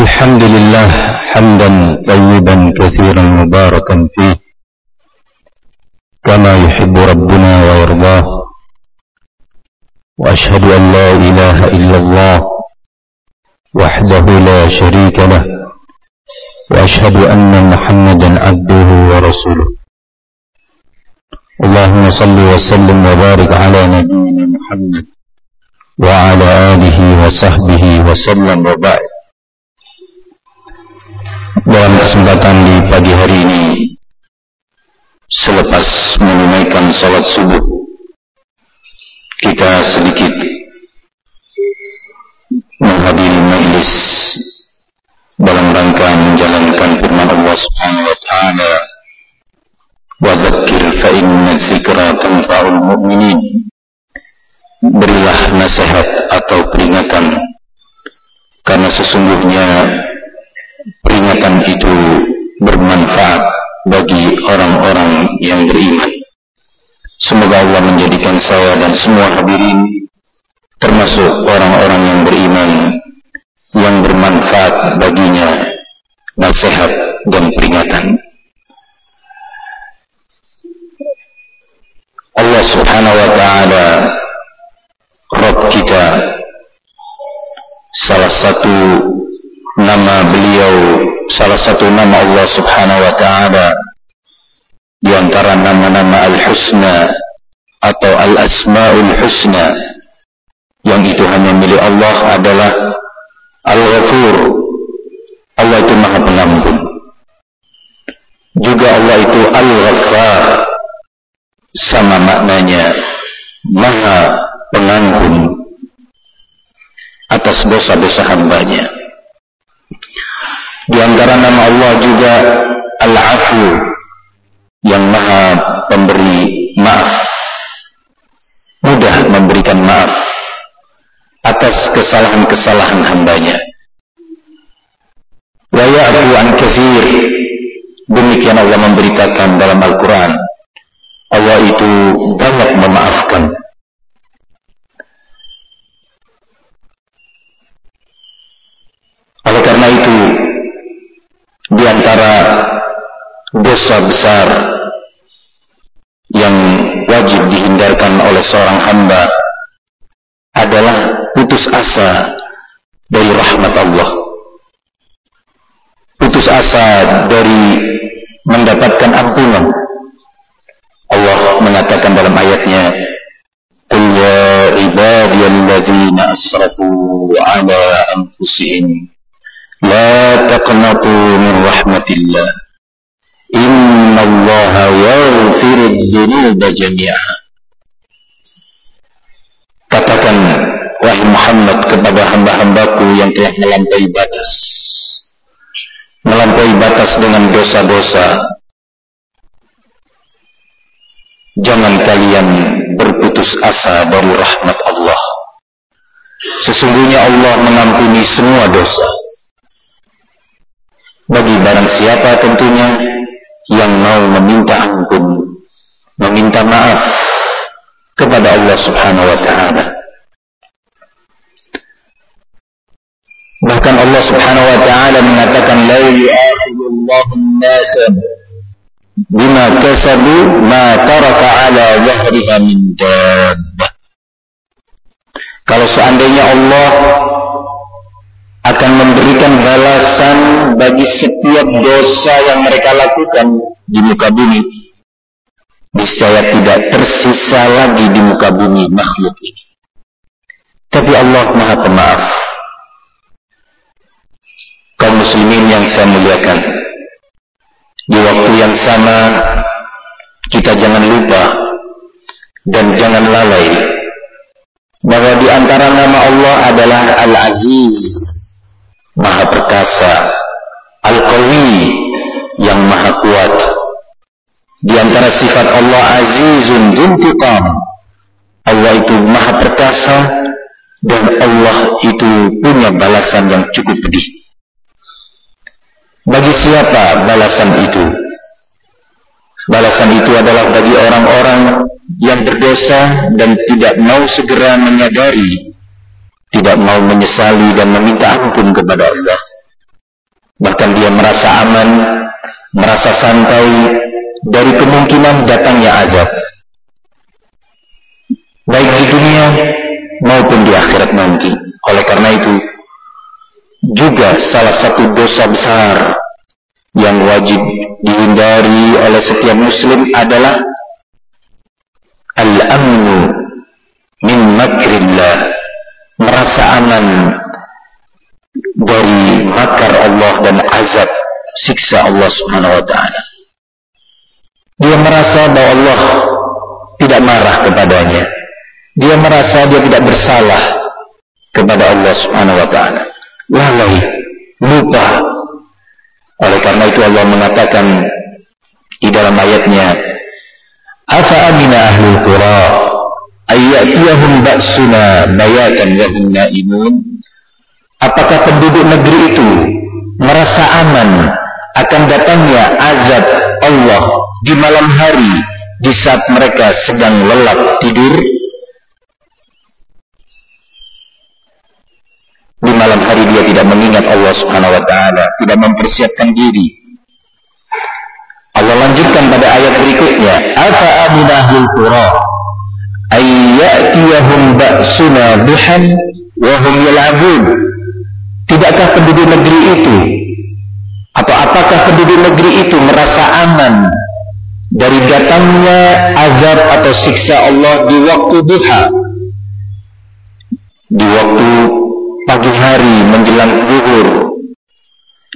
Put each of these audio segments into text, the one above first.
الحمد لله حمدا طيبا كثيرا مباركا فيه كما يحب ربنا ويرضاه وأشهد أن لا إله إلا الله وحده لا شريك له وأشهد أن محمدا عبده ورسوله اللهم صل وسلم وبارك على نبينا محمد وعلى آله وصحبه وسلم وبعد dalam kesempatan di pagi hari ini. Selepas menunaikan salat subuh kita sedikit menghadiri majlis dalam rangka menjalankan firman Allah Subhanahu wa taala. Wa dzakir fa inna dzikra tanfa'ul mu'minin. Berilah nasihat atau peringatan. Karena sesungguhnya peringatan itu bermanfaat bagi orang-orang yang beriman. Semoga Allah menjadikan saya dan semua hadirin termasuk orang-orang yang beriman yang bermanfaat baginya nasihat dan peringatan. Allah subhanahu wa ta'ala Rabb kita salah satu nama beliau salah satu nama Allah Subhanahu wa taala. Di antara nama-nama Al-Husna atau Al-Asmaul Husna yang itu hanya milik Allah adalah Al-Ghafur. Allah itu Maha Pengampun. Juga Allah itu Al-Ghaffar. Sama maknanya Maha Pengampun atas dosa-dosa hambanya di antara nama Allah juga Al-Afu yang maha pemberi maaf. Mudah memberikan maaf atas kesalahan-kesalahan hambanya. Wa ya'fu an kathir. Demikian Allah memberitakan dalam Al-Quran. Allah itu banyak memaafkan. Oleh karena itu, di antara dosa besar yang wajib dihindarkan oleh seorang hamba adalah putus asa dari rahmat Allah. Putus asa dari mendapatkan ampunan. Allah mengatakan dalam ayatnya, "Qul ya ibadiyalladzina asrafu ala anfusihim la taqnatu min rahmatillah." Inna Allah yaghfirud dzunuba jami'a. Katakan wahai Muhammad kepada hamba-hambaku yang telah melampaui batas. Melampaui batas dengan dosa-dosa. Jangan kalian berputus asa dari rahmat Allah. Sesungguhnya Allah mengampuni semua dosa. Bagi barang siapa tentunya yang mau meminta ampun, meminta maaf kepada Allah Subhanahu wa taala. Bahkan Allah Subhanahu wa taala mengatakan la yu'akhidullahu an-nasa bima kasabu ma taraka ala dhahriha min dabbah. Kalau seandainya Allah akan memberikan balasan bagi setiap dosa yang mereka lakukan di muka bumi. Niscaya tidak tersisa lagi di muka bumi makhluk ini. Tapi Allah Maha Pemaaf. Kaum muslimin yang saya muliakan. Di waktu yang sama kita jangan lupa dan jangan lalai bahwa di antara nama Allah adalah Al-Aziz maha perkasa, Al-Qawi yang maha kuat. Di antara sifat Allah Azizun Duntiqam. Allah itu maha perkasa dan Allah itu punya balasan yang cukup pedih. Bagi siapa balasan itu? Balasan itu adalah bagi orang-orang yang berdosa dan tidak mau segera menyadari tidak mau menyesali dan meminta ampun kepada Allah Bahkan dia merasa aman, merasa santai dari kemungkinan datangnya azab. Baik di dunia maupun di akhirat nanti. Oleh karena itu, juga salah satu dosa besar yang wajib dihindari oleh setiap muslim adalah al-amnu min makrillah merasa aman dari makar Allah dan azab siksa Allah Subhanahu wa taala. Dia merasa bahwa Allah tidak marah kepadanya. Dia merasa dia tidak bersalah kepada Allah Subhanahu wa taala. Lalai, lupa. Oleh karena itu Allah mengatakan di dalam ayatnya, "Afa amina ahlul qura ayyatiyahum ba'suna bayatan wa hum naimun?" Apakah penduduk negeri itu merasa aman akan datangnya azab Allah di malam hari di saat mereka sedang lelap tidur? Di malam hari dia tidak mengingat Allah Subhanahu wa taala, tidak mempersiapkan diri. Allah lanjutkan pada ayat berikutnya, "Afa aminahul qura ayyatiyahum ba'suna duhan wa hum yal'abun?" Tidakkah penduduk negeri itu atau apakah penduduk negeri itu merasa aman dari datangnya azab atau siksa Allah di waktu duha? Di waktu pagi hari menjelang zuhur.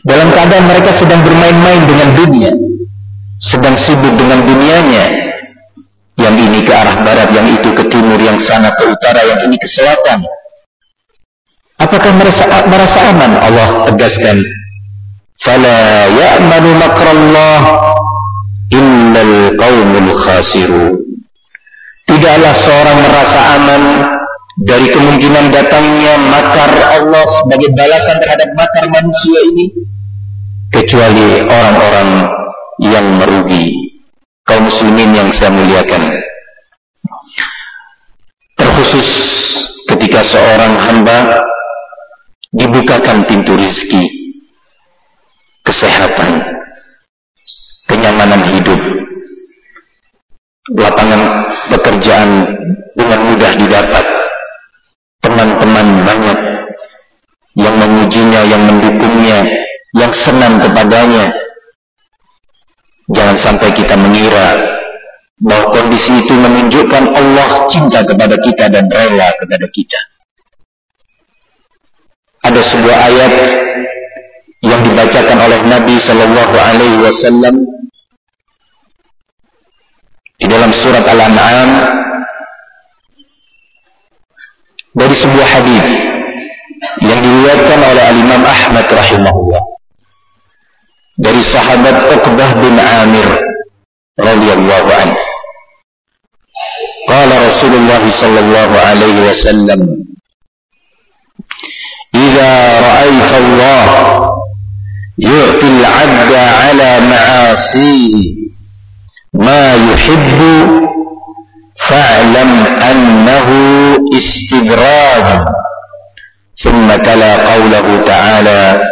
Dalam keadaan mereka sedang bermain-main dengan dunia. Sedang sibuk dengan dunianya. Ke arah barat, yang itu ke timur, yang sana ke utara, yang ini ke selatan Apakah merasa, merasa aman? Allah tegaskan. Fala ya'manu makrallah innal qawmul khasirun. Tidaklah seorang merasa aman dari kemungkinan datangnya makar Allah sebagai balasan terhadap makar manusia ini kecuali orang-orang yang merugi kaum muslimin yang saya muliakan terkhusus ketika seorang hamba dibukakan pintu rizki, kesehatan, kenyamanan hidup, lapangan pekerjaan dengan mudah didapat, teman-teman banyak yang memujinya, yang mendukungnya, yang senang kepadanya. Jangan sampai kita mengira bahwa kondisi itu menunjukkan Allah cinta kepada kita dan rela kepada kita. Ada sebuah ayat yang dibacakan oleh Nabi Shallallahu Alaihi Wasallam di dalam surat Al-An'am. Dari sebuah hadis yang diriwayatkan oleh Al Imam Ahmad rahimahullah. Dari sahabat Uqbah bin Amir radhiyallahu anhu. Qala Rasulullah sallallahu alaihi wasallam إذا رأيت الله يعطي العبد على معاصيه ما يحب فاعلم أنه استدراج ثم تلا قوله تعالى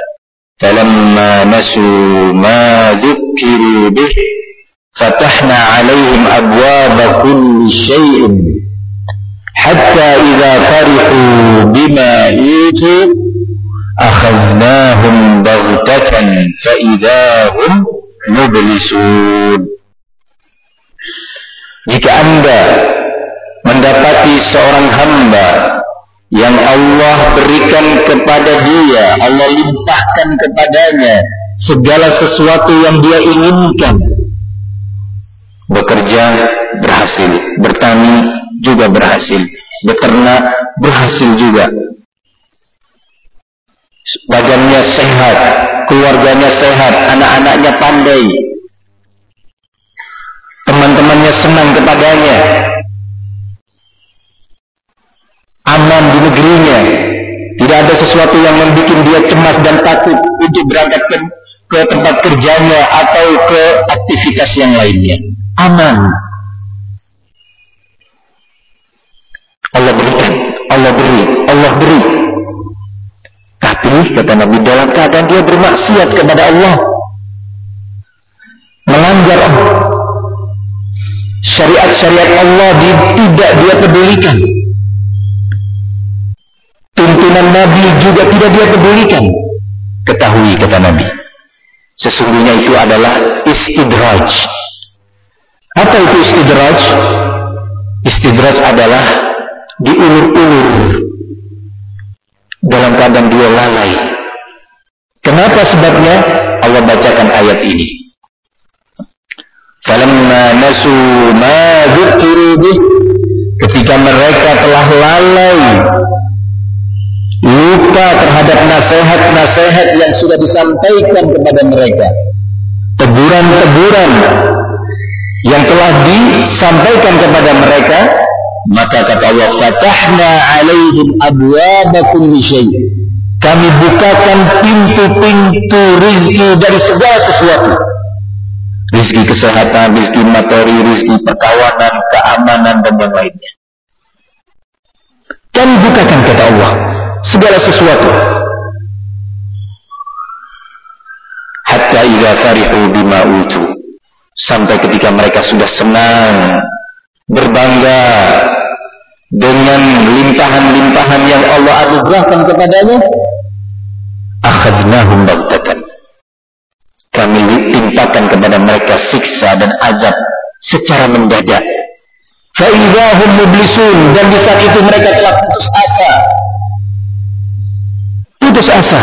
فلما نسوا ما ذكروا به فتحنا عليهم أبواب كل شيء حتى إذا فرحوا بما أوتوا أخذناهم بغتة فإذا هم مبلسون Jika Anda mendapati seorang hamba yang Allah berikan kepada dia, Allah limpahkan kepadanya segala sesuatu yang dia inginkan. Bekerja berhasil, bertani juga berhasil. Beternak berhasil juga. Badannya sehat, keluarganya sehat, anak-anaknya pandai. Teman-temannya senang kepadanya. Aman di negerinya. Tidak ada sesuatu yang membuat dia cemas dan takut untuk berangkat ke, ke tempat kerjanya atau ke aktivitas yang lainnya. Aman. Allah berikan, Allah beri, Allah beri. Tapi kata Nabi dalam keadaan dia bermaksiat kepada Allah melanggar syariat-syariat Allah di, tidak dia pedulikan. Tuntunan Nabi juga tidak dia pedulikan. Ketahui kata Nabi sesungguhnya itu adalah istidraj apa itu istidraj istidraj adalah diulur-ulur dalam keadaan dia lalai. Kenapa sebabnya? Allah bacakan ayat ini. Falamma nasu ma ketika mereka telah lalai lupa terhadap nasihat-nasihat yang sudah disampaikan kepada mereka teguran-teguran yang telah disampaikan kepada mereka maka kata Allah, "Fatahna 'alaihim abwaaba kulli syai'." Kami bukakan pintu-pintu rizki dari segala sesuatu. Rizki kesehatan, rizki materi, rizki perkawanan, keamanan, dan yang lainnya. Kami bukakan kata Allah segala sesuatu. Hatta idza farihu bima utu. Sampai ketika mereka sudah senang, berbangga dengan limpahan-limpahan yang Allah anugerahkan kepadanya akhadnahum baghtatan. Kami timpakan kepada mereka siksa dan azab secara mendadak. Faidahum mublisun dan di saat itu mereka telah putus asa. Putus asa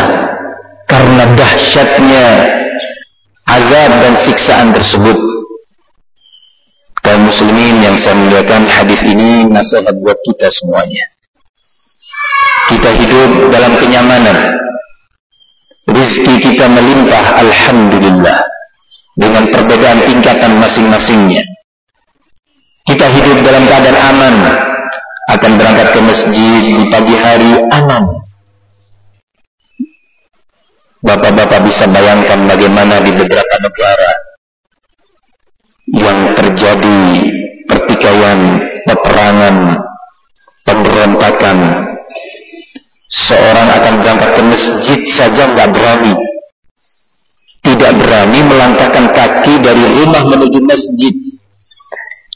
karena dahsyatnya azab dan siksaan tersebut. Kaum muslimin yang saya muliakan hadis ini nasihat buat kita semuanya. Kita hidup dalam kenyamanan. Rizki kita melimpah alhamdulillah. Dengan perbedaan tingkatan masing-masingnya. Kita hidup dalam keadaan aman. Akan berangkat ke masjid di pagi hari aman Bapak-bapak bisa bayangkan bagaimana di beberapa negara yang terjadi pertikaian, peperangan, pemberontakan. Seorang akan berangkat ke masjid saja nggak berani. Tidak berani melangkahkan kaki dari rumah menuju masjid.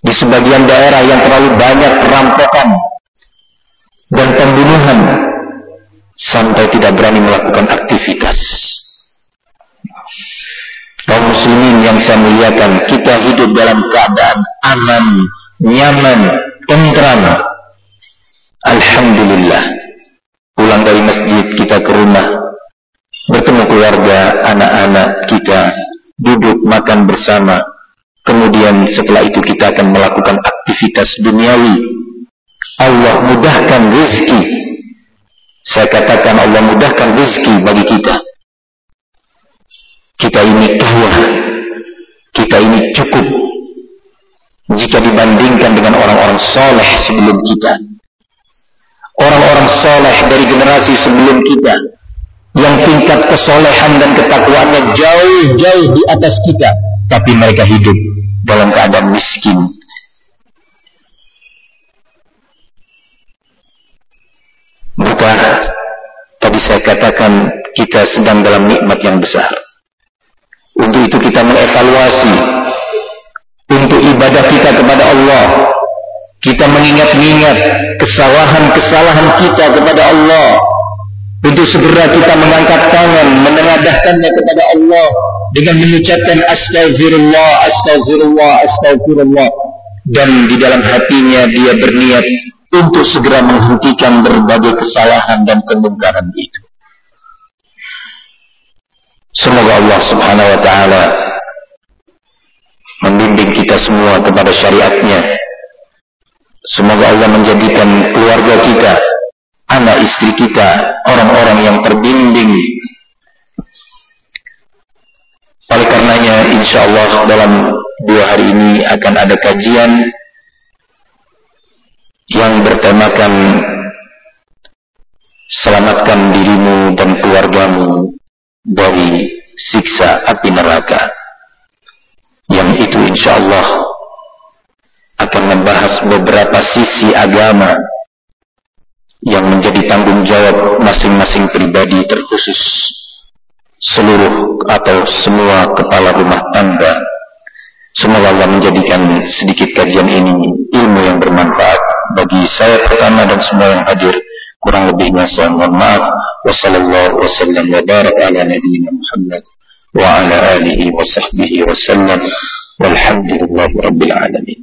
Di sebagian daerah yang terlalu banyak perampokan dan pembunuhan sampai tidak berani melakukan aktivitas kaum muslimin yang saya muliakan, kita hidup dalam keadaan aman, nyaman, tentram. Alhamdulillah. Pulang dari masjid kita ke rumah, bertemu keluarga, anak-anak kita, duduk makan bersama. Kemudian setelah itu kita akan melakukan aktivitas duniawi. Allah mudahkan rezeki. Saya katakan Allah mudahkan rezeki bagi kita. Kita ini kaya, kita ini cukup. Jika dibandingkan dengan orang-orang soleh sebelum kita. Orang-orang soleh dari generasi sebelum kita. Yang tingkat kesolehan dan ketakwaannya jauh-jauh di atas kita, tapi mereka hidup dalam keadaan miskin. Bukan tadi saya katakan kita sedang dalam nikmat yang besar. Untuk itu kita mengevaluasi untuk ibadah kita kepada Allah. Kita mengingat-ingat kesalahan-kesalahan kita kepada Allah. Untuk segera kita mengangkat tangan, menengadahkannya kepada Allah dengan mengucapkan astagfirullah, astagfirullah, astagfirullah. Dan di dalam hatinya dia berniat untuk segera menghentikan berbagai kesalahan dan kemungkaran itu. Semoga Allah subhanahu wa ta'ala membimbing kita semua kepada syariatnya. Semoga Allah menjadikan keluarga kita, anak istri kita, orang-orang yang terbimbing. Oleh karenanya, insya Allah dalam dua hari ini akan ada kajian yang bertemakan selamatkan dirimu dan keluargamu dari siksa api neraka yang itu insya Allah akan membahas beberapa sisi agama yang menjadi tanggung jawab masing-masing pribadi terkhusus seluruh atau semua kepala rumah tangga. Semoga Allah menjadikan sedikit kajian ini ilmu yang bermanfaat bagi saya pertama dan semua yang hadir. Kurang lebihnya saya mohon maaf. Wassalamualaikum warahmatullahi wabarakatuh ala nabiyina Muhammad wa ala alihi wa sahbihi wasallam. Walhamdulillahi rabbil alamin.